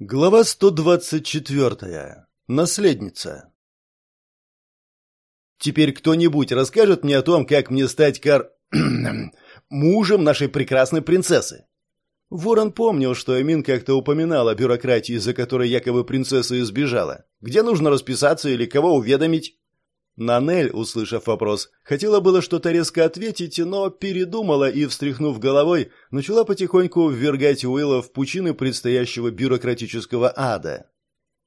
Глава 124. Наследница. Теперь кто-нибудь расскажет мне о том, как мне стать кар... мужем нашей прекрасной принцессы? Ворон помнил, что Эмин как-то упоминал о бюрократии, из-за которой якобы принцесса избежала. Где нужно расписаться или кого уведомить? Нанель, услышав вопрос, хотела было что-то резко ответить, но передумала и, встряхнув головой, начала потихоньку ввергать Уилла в пучины предстоящего бюрократического ада.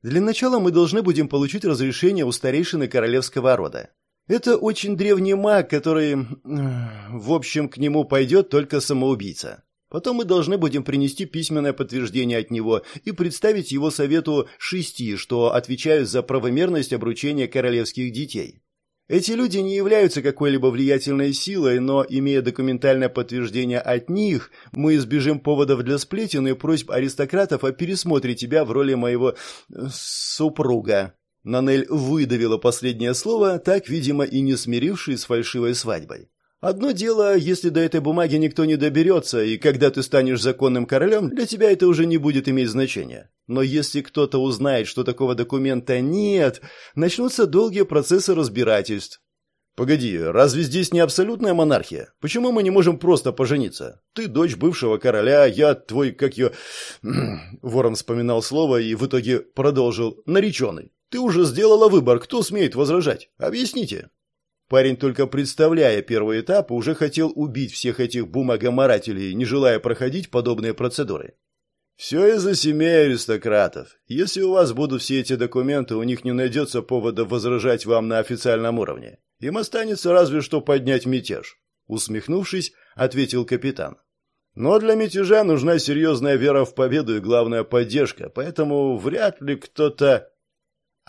Для начала мы должны будем получить разрешение у старейшины королевского рода. Это очень древний маг, который... В общем, к нему пойдет только самоубийца. Потом мы должны будем принести письменное подтверждение от него и представить его совету шести, что отвечают за правомерность обручения королевских детей. Эти люди не являются какой-либо влиятельной силой, но, имея документальное подтверждение от них, мы избежим поводов для сплетен и просьб аристократов о пересмотре тебя в роли моего... Э, супруга». Нанель выдавила последнее слово, так, видимо, и не смирившись с фальшивой свадьбой. Одно дело, если до этой бумаги никто не доберется, и когда ты станешь законным королем, для тебя это уже не будет иметь значения. Но если кто-то узнает, что такого документа нет, начнутся долгие процессы разбирательств. Погоди, разве здесь не абсолютная монархия? Почему мы не можем просто пожениться? Ты дочь бывшего короля, я твой, как ее... Ворон вспоминал слово и в итоге продолжил. Нареченный. Ты уже сделала выбор, кто смеет возражать? Объясните. Парень, только представляя первый этап, уже хотел убить всех этих бумагоморателей, не желая проходить подобные процедуры. Все из-за семей аристократов. Если у вас будут все эти документы, у них не найдется повода возражать вам на официальном уровне. Им останется разве что поднять мятеж. Усмехнувшись, ответил капитан. Но для мятежа нужна серьезная вера в победу и, главная поддержка, поэтому вряд ли кто-то...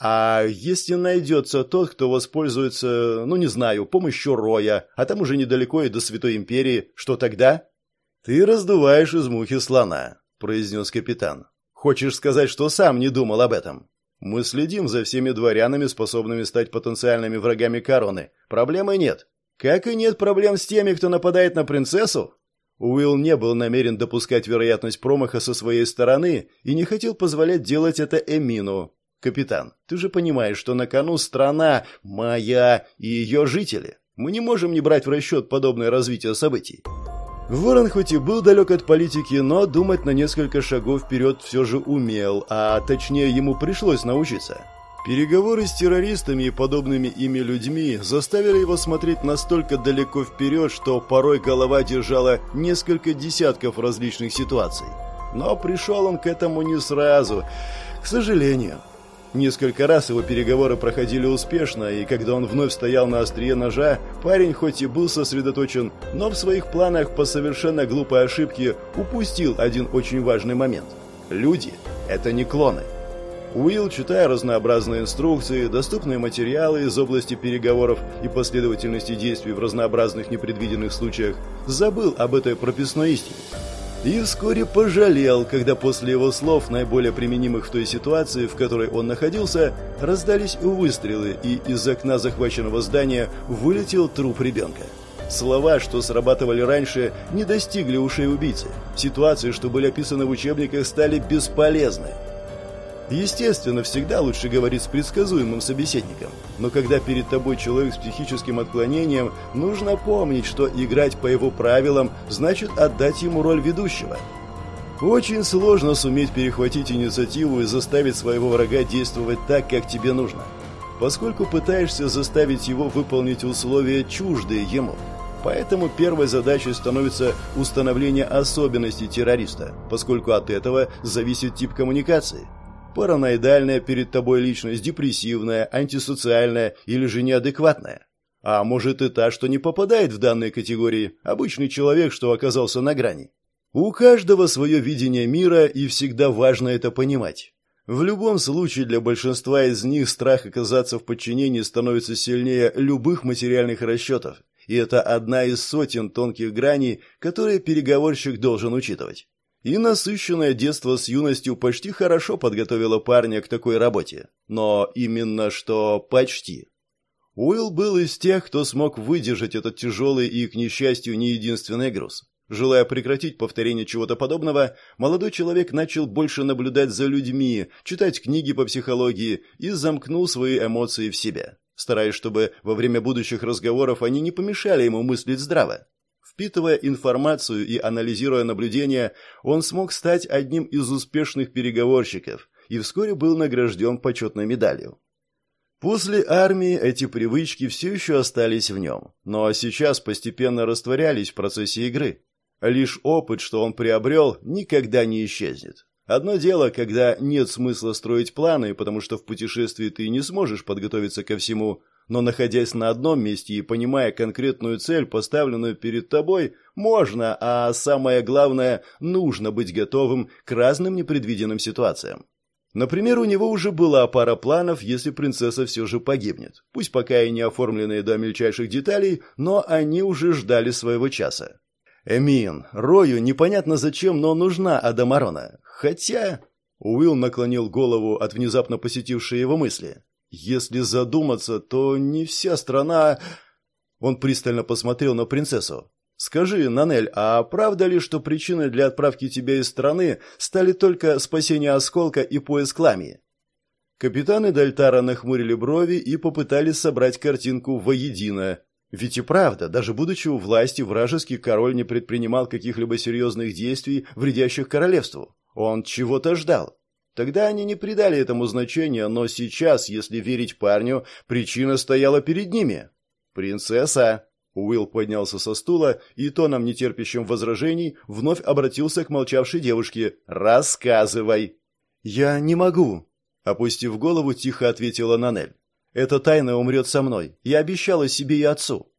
А если найдется тот, кто воспользуется, ну не знаю, помощью Роя, а там уже недалеко и до Святой Империи, что тогда? Ты раздуваешь из мухи слона, произнес капитан. Хочешь сказать, что сам не думал об этом? Мы следим за всеми дворянами, способными стать потенциальными врагами короны. Проблемы нет. Как и нет проблем с теми, кто нападает на принцессу? Уилл не был намерен допускать вероятность промаха со своей стороны и не хотел позволять делать это Эмину, «Капитан, ты же понимаешь, что на кону страна моя и ее жители. Мы не можем не брать в расчет подобное развитие событий». Ворон хоть и был далек от политики, но думать на несколько шагов вперед все же умел, а точнее ему пришлось научиться. Переговоры с террористами и подобными ими людьми заставили его смотреть настолько далеко вперед, что порой голова держала несколько десятков различных ситуаций. Но пришел он к этому не сразу, к сожалению. Несколько раз его переговоры проходили успешно, и когда он вновь стоял на острие ножа, парень хоть и был сосредоточен, но в своих планах по совершенно глупой ошибке упустил один очень важный момент. Люди – это не клоны. Уилл, читая разнообразные инструкции, доступные материалы из области переговоров и последовательности действий в разнообразных непредвиденных случаях, забыл об этой прописной истине. И вскоре пожалел, когда после его слов, наиболее применимых в той ситуации, в которой он находился, раздались выстрелы, и из окна захваченного здания вылетел труп ребенка. Слова, что срабатывали раньше, не достигли ушей убийцы. Ситуации, что были описаны в учебниках, стали бесполезны. Естественно, всегда лучше говорить с предсказуемым собеседником. Но когда перед тобой человек с психическим отклонением, нужно помнить, что играть по его правилам значит отдать ему роль ведущего. Очень сложно суметь перехватить инициативу и заставить своего врага действовать так, как тебе нужно. Поскольку пытаешься заставить его выполнить условия чуждые ему. Поэтому первой задачей становится установление особенностей террориста, поскольку от этого зависит тип коммуникации – Параноидальная перед тобой личность, депрессивная, антисоциальная или же неадекватная. А может и та, что не попадает в данные категории, обычный человек, что оказался на грани. У каждого свое видение мира, и всегда важно это понимать. В любом случае для большинства из них страх оказаться в подчинении становится сильнее любых материальных расчетов, и это одна из сотен тонких граней, которые переговорщик должен учитывать. И насыщенное детство с юностью почти хорошо подготовило парня к такой работе. Но именно что почти. Уилл был из тех, кто смог выдержать этот тяжелый и, к несчастью, не единственный груз. Желая прекратить повторение чего-то подобного, молодой человек начал больше наблюдать за людьми, читать книги по психологии и замкнул свои эмоции в себе, стараясь, чтобы во время будущих разговоров они не помешали ему мыслить здраво. Впитывая информацию и анализируя наблюдения, он смог стать одним из успешных переговорщиков и вскоре был награжден почетной медалью. После армии эти привычки все еще остались в нем, но сейчас постепенно растворялись в процессе игры. Лишь опыт, что он приобрел, никогда не исчезнет. Одно дело, когда нет смысла строить планы, потому что в путешествии ты не сможешь подготовиться ко всему, но находясь на одном месте и понимая конкретную цель, поставленную перед тобой, можно, а самое главное, нужно быть готовым к разным непредвиденным ситуациям. Например, у него уже была пара планов, если принцесса все же погибнет. Пусть пока и не оформленные до мельчайших деталей, но они уже ждали своего часа. Эмин, Рою непонятно зачем, но нужна Адамарона. Хотя... Уилл наклонил голову от внезапно посетившей его мысли. Если задуматься, то не вся страна... Он пристально посмотрел на принцессу. «Скажи, Нанель, а правда ли, что причиной для отправки тебя из страны стали только спасение осколка и поиск ламии?» Капитаны Дальтара нахмурили брови и попытались собрать картинку воедино. Ведь и правда, даже будучи у власти, вражеский король не предпринимал каких-либо серьезных действий, вредящих королевству. Он чего-то ждал. Тогда они не придали этому значения, но сейчас, если верить парню, причина стояла перед ними. «Принцесса!» Уилл поднялся со стула и тоном нетерпящим возражений вновь обратился к молчавшей девушке. «Рассказывай!» «Я не могу!» Опустив голову, тихо ответила Нанель. «Эта тайна умрет со мной. Я обещала себе и отцу».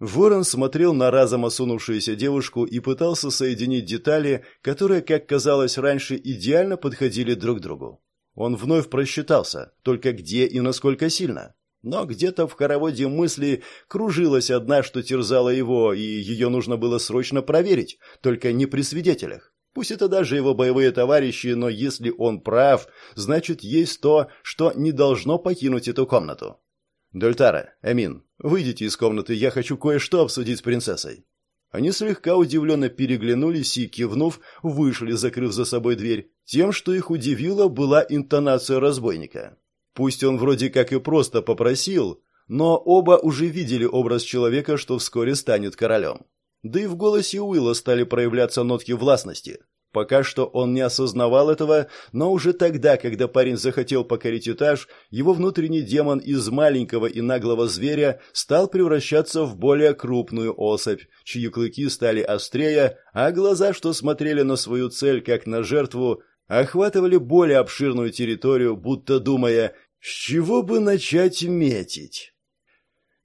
Ворон смотрел на разом осунувшуюся девушку и пытался соединить детали, которые, как казалось раньше, идеально подходили друг к другу. Он вновь просчитался, только где и насколько сильно. Но где-то в хороводе мысли кружилась одна, что терзала его, и ее нужно было срочно проверить, только не при свидетелях. Пусть это даже его боевые товарищи, но если он прав, значит есть то, что не должно покинуть эту комнату. «Дольтара, Эмин, выйдите из комнаты, я хочу кое-что обсудить с принцессой». Они слегка удивленно переглянулись и, кивнув, вышли, закрыв за собой дверь. Тем, что их удивило, была интонация разбойника. Пусть он вроде как и просто попросил, но оба уже видели образ человека, что вскоре станет королем. Да и в голосе Уилла стали проявляться нотки властности. Пока что он не осознавал этого, но уже тогда, когда парень захотел покорить этаж, его внутренний демон из маленького и наглого зверя стал превращаться в более крупную особь, чьи клыки стали острее, а глаза, что смотрели на свою цель как на жертву, охватывали более обширную территорию, будто думая, с чего бы начать метить.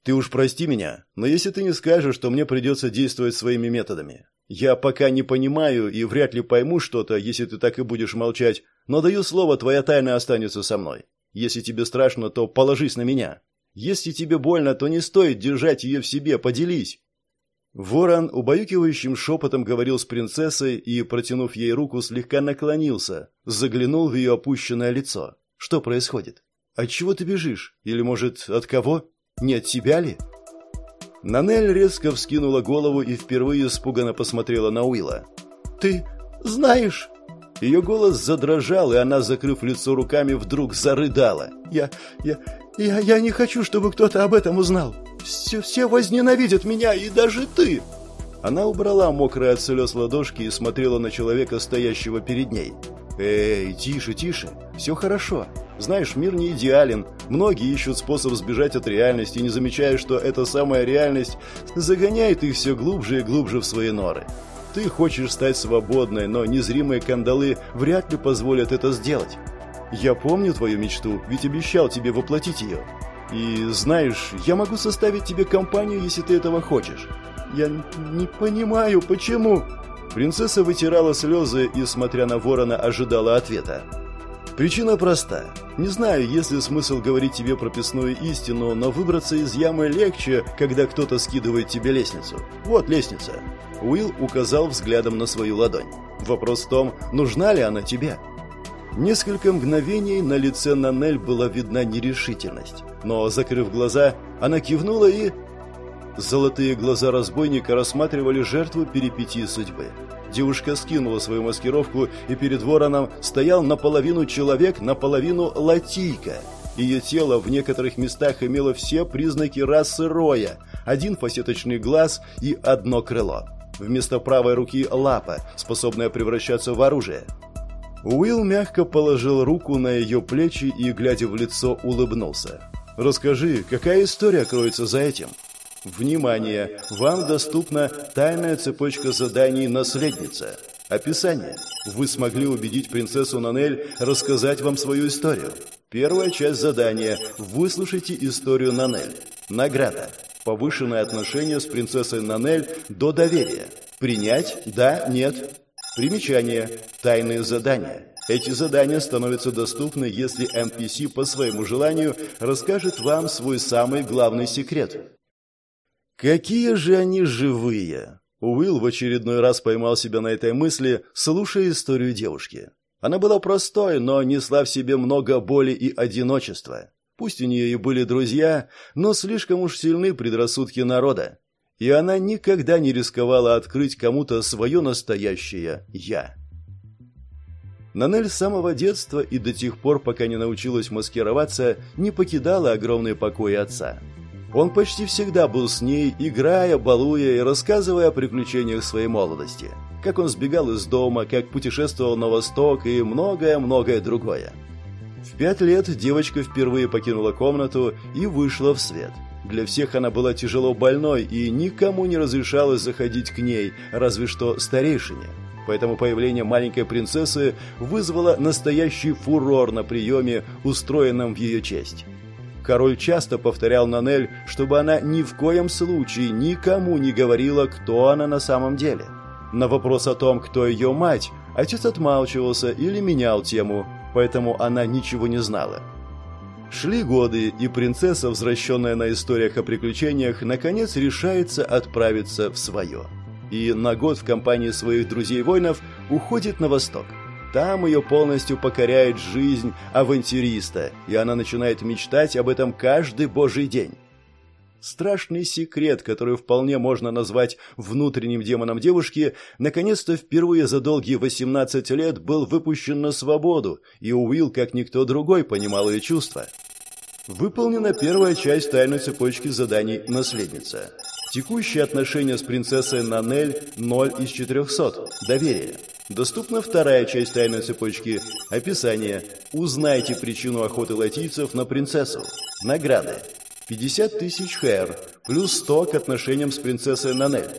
Ты уж прости меня, но если ты не скажешь, то мне придется действовать своими методами. Я пока не понимаю и вряд ли пойму что-то, если ты так и будешь молчать, но даю слово, твоя тайна останется со мной. Если тебе страшно, то положись на меня. Если тебе больно, то не стоит держать ее в себе, поделись. Ворон убаюкивающим шепотом говорил с принцессой и, протянув ей руку, слегка наклонился, заглянул в ее опущенное лицо. Что происходит? От чего ты бежишь? Или, может, от кого? Не от себя ли? Нанель резко вскинула голову и впервые испуганно посмотрела на Уилла. «Ты знаешь...» Ее голос задрожал, и она, закрыв лицо руками, вдруг зарыдала. «Я... я... я, я не хочу, чтобы кто-то об этом узнал. Все, все возненавидят меня, и даже ты!» Она убрала мокрые от слез ладошки и смотрела на человека, стоящего перед ней. «Эй, тише, тише, все хорошо. Знаешь, мир не идеален. Многие ищут способ сбежать от реальности, не замечая, что эта самая реальность загоняет их все глубже и глубже в свои норы. Ты хочешь стать свободной, но незримые кандалы вряд ли позволят это сделать. Я помню твою мечту, ведь обещал тебе воплотить ее. И знаешь, я могу составить тебе компанию, если ты этого хочешь. Я не понимаю, почему. Принцесса вытирала слезы и, смотря на ворона, ожидала ответа. Причина проста. Не знаю, есть ли смысл говорить тебе прописную истину, но выбраться из ямы легче, когда кто-то скидывает тебе лестницу. Вот лестница. Уилл указал взглядом на свою ладонь. Вопрос в том, нужна ли она тебе. Несколько мгновений на лице Нанель была видна нерешительность. Но, закрыв глаза, она кивнула и... Золотые глаза разбойника рассматривали жертву перипетии судьбы. Девушка скинула свою маскировку, и перед вороном стоял наполовину человек, наполовину латийка. Ее тело в некоторых местах имело все признаки расы роя, один фасеточный глаз и одно крыло. Вместо правой руки лапа, способная превращаться в оружие. Уилл мягко положил руку на ее плечи и, глядя в лицо, улыбнулся. «Расскажи, какая история кроется за этим?» Внимание! Вам доступна тайная цепочка заданий «Наследница». Описание. Вы смогли убедить принцессу Нанель рассказать вам свою историю. Первая часть задания. Выслушайте историю Нанель. Награда. Повышенное отношение с принцессой Нанель до доверия. Принять? Да? Нет? Примечание. Тайные задания. Эти задания становятся доступны, если NPC по своему желанию расскажет вам свой самый главный секрет. Какие же они живые! Уилл в очередной раз поймал себя на этой мысли, слушая историю девушки. Она была простой, но несла в себе много боли и одиночества. Пусть у нее и были друзья, но слишком уж сильны предрассудки народа. И она никогда не рисковала открыть кому-то свое настоящее «я». Нанель с самого детства и до тех пор, пока не научилась маскироваться, не покидала огромные покои отца. Он почти всегда был с ней, играя, балуя и рассказывая о приключениях своей молодости. Как он сбегал из дома, как путешествовал на восток и многое-многое другое. В пять лет девочка впервые покинула комнату и вышла в свет. Для всех она была тяжело больной и никому не разрешалось заходить к ней, разве что старейшине. Поэтому появление маленькой принцессы вызвало настоящий фурор на приеме, устроенном в ее честь. Король часто повторял Нанель, чтобы она ни в коем случае никому не говорила, кто она на самом деле. На вопрос о том, кто ее мать, отец отмалчивался или менял тему, поэтому она ничего не знала. Шли годы, и принцесса, возвращенная на историях о приключениях, наконец решается отправиться в свое. И на год в компании своих друзей-воинов уходит на восток – там ее полностью покоряет жизнь авантюриста, и она начинает мечтать об этом каждый божий день. Страшный секрет, который вполне можно назвать внутренним демоном девушки, наконец-то впервые за долгие 18 лет был выпущен на свободу, и Уилл, как никто другой, понимал ее чувства. Выполнена первая часть тайной цепочки заданий «Наследница». Текущие отношения с принцессой Нанель 0 из 400. Доверие. Доступна вторая часть тайной цепочки. Описание. Узнайте причину охоты латийцев на принцессу. Награды. 50 тысяч хэр, плюс 100 к отношениям с принцессой Нанель.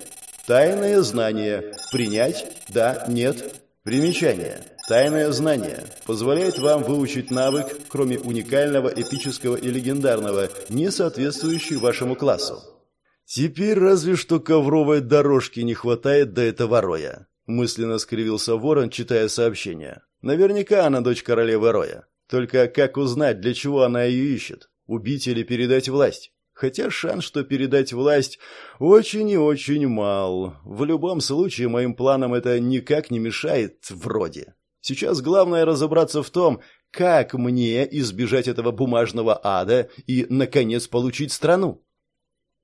Тайное знание. Принять? Да? Нет? Примечание. Тайное знание позволяет вам выучить навык, кроме уникального, эпического и легендарного, не соответствующий вашему классу. Теперь разве что ковровой дорожки не хватает до этого роя. Мысленно скривился ворон, читая сообщение. Наверняка она дочь королевы Роя. Только как узнать, для чего она ее ищет? Убить или передать власть? Хотя шанс, что передать власть, очень и очень мал. В любом случае, моим планам это никак не мешает, вроде. Сейчас главное разобраться в том, как мне избежать этого бумажного ада и, наконец, получить страну.